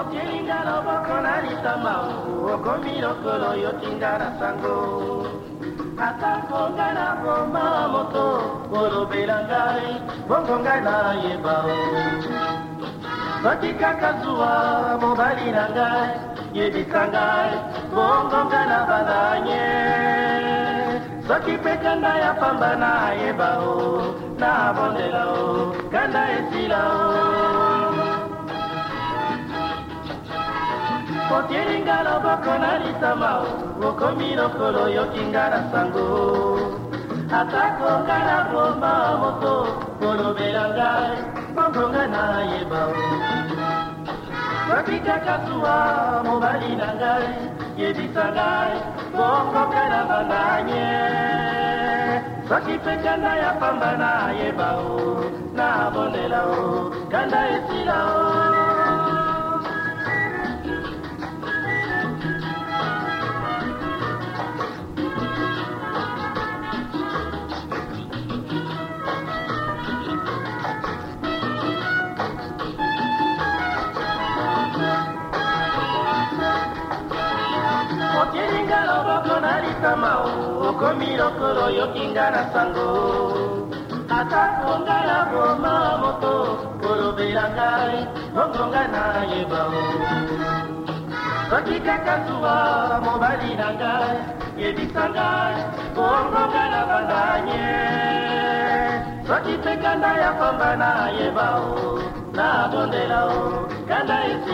okelinga loboko na litama okomi lokolo yotinga na sango atako ngai na koma moto kolobela ngai bongo ngai nayeba soki kaka zuwa mobali na ngai yebisa ngai bongo ngai na balanye soki mpe kanda ya pamba nayeba o na bondela o kanda esila o okeli nga loboko na litama okomi lokolo yoki nga na sango atako nga na boma moto kolobela ngai bongo nga nayeba soki kaka suwa mobali na ngai yebisa ngai bongo mpe na bandanye soki mpe kanda ya pamba nayeba o nabondela o kanda esila o kama okomi lokolo yokinga na sango ata kongala boma moto kolobela ngai mongonga na yeba o soki kaka zuwa mobali na ngai yebisa kongonga na bandanye soki kanda ya komba na yeba na bondela o kanda esu